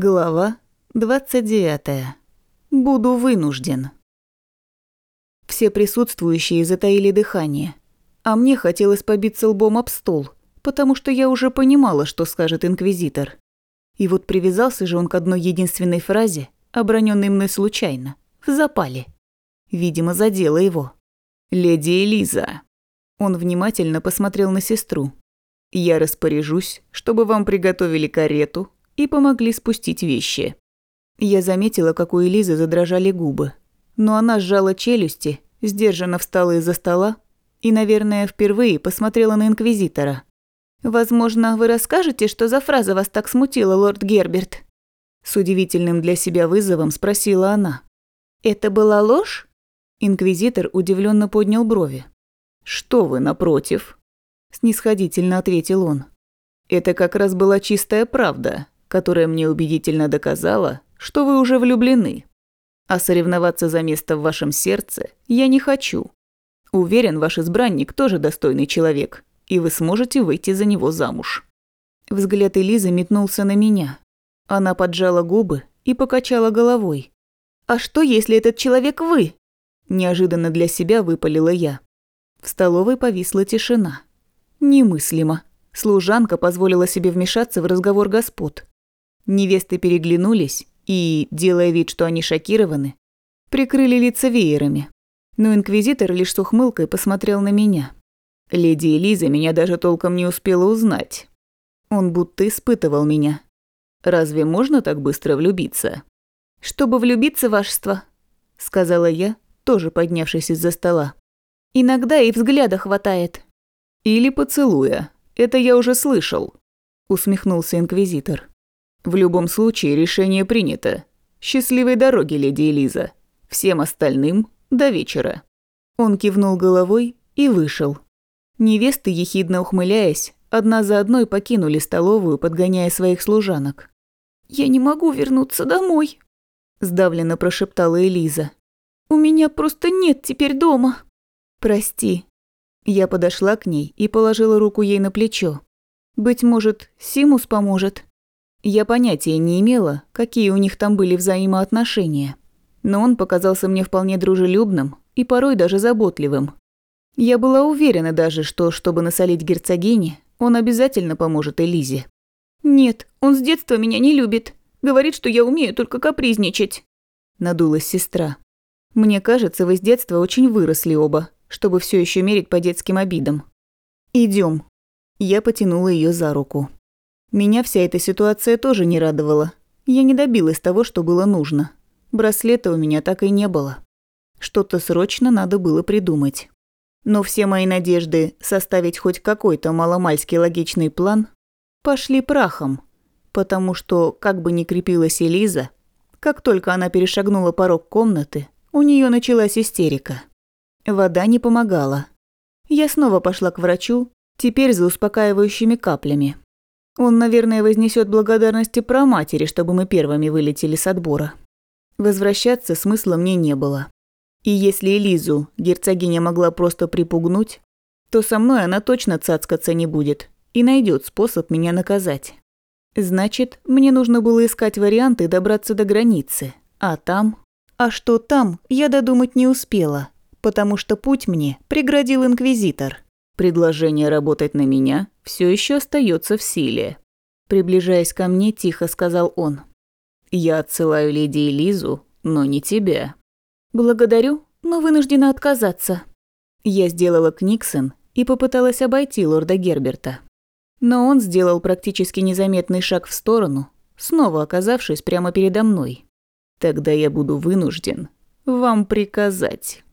Глава 29. Буду вынужден. Все присутствующие затаили дыхание, а мне хотелось побиться лбом об стол, потому что я уже понимала, что скажет инквизитор. И вот привязался же он к одной единственной фразе, оброненной мной случайно, в запале. Видимо, задело его. «Леди Элиза». Он внимательно посмотрел на сестру. «Я распоряжусь, чтобы вам приготовили карету, и помогли спустить вещи. Я заметила, как у Элизы задрожали губы. Но она сжала челюсти, сдержанно встала из-за стола и, наверное, впервые посмотрела на Инквизитора. «Возможно, вы расскажете, что за фраза вас так смутила, лорд Герберт?» С удивительным для себя вызовом спросила она. «Это была ложь?» Инквизитор удивленно поднял брови. «Что вы, напротив?» Снисходительно ответил он. «Это как раз была чистая правда которая мне убедительно доказала, что вы уже влюблены. А соревноваться за место в вашем сердце я не хочу. Уверен, ваш избранник тоже достойный человек, и вы сможете выйти за него замуж». Взгляд Элизы метнулся на меня. Она поджала губы и покачала головой. «А что, если этот человек вы?» Неожиданно для себя выпалила я. В столовой повисла тишина. Немыслимо. Служанка позволила себе вмешаться в разговор господ. Невесты переглянулись и, делая вид, что они шокированы, прикрыли лица веерами. Но инквизитор лишь с ухмылкой посмотрел на меня. Леди Элиза меня даже толком не успела узнать. Он будто испытывал меня. Разве можно так быстро влюбиться? «Чтобы влюбиться, вашество», — сказала я, тоже поднявшись из-за стола. «Иногда и взгляда хватает». «Или поцелуя. Это я уже слышал», — усмехнулся инквизитор. В любом случае решение принято. Счастливой дороги, леди Элиза. Всем остальным до вечера. Он кивнул головой и вышел. Невесты, ехидно ухмыляясь, одна за одной покинули столовую, подгоняя своих служанок. «Я не могу вернуться домой», – сдавленно прошептала Элиза. «У меня просто нет теперь дома». «Прости». Я подошла к ней и положила руку ей на плечо. «Быть может, Симус поможет?» Я понятия не имела, какие у них там были взаимоотношения. Но он показался мне вполне дружелюбным и порой даже заботливым. Я была уверена даже, что, чтобы насолить герцогине, он обязательно поможет Элизе. «Нет, он с детства меня не любит. Говорит, что я умею только капризничать», – надулась сестра. «Мне кажется, вы с детства очень выросли оба, чтобы все еще мерить по детским обидам. Идем. Я потянула ее за руку. Меня вся эта ситуация тоже не радовала. Я не добилась того, что было нужно. Браслета у меня так и не было. Что-то срочно надо было придумать. Но все мои надежды составить хоть какой-то маломальский логичный план пошли прахом, потому что, как бы ни крепилась Элиза, как только она перешагнула порог комнаты, у нее началась истерика. Вода не помогала. Я снова пошла к врачу, теперь за успокаивающими каплями. Он, наверное, вознесет благодарности про матери, чтобы мы первыми вылетели с отбора. Возвращаться смысла мне не было. И если Элизу герцогиня могла просто припугнуть, то со мной она точно цацкаться не будет и найдет способ меня наказать. Значит, мне нужно было искать варианты добраться до границы. А там... А что там, я додумать не успела, потому что путь мне преградил инквизитор. Предложение работать на меня все еще остается в силе. Приближаясь ко мне, тихо сказал он. «Я отсылаю леди Элизу, но не тебя». «Благодарю, но вынуждена отказаться». Я сделала Книксон и попыталась обойти лорда Герберта. Но он сделал практически незаметный шаг в сторону, снова оказавшись прямо передо мной. «Тогда я буду вынужден вам приказать».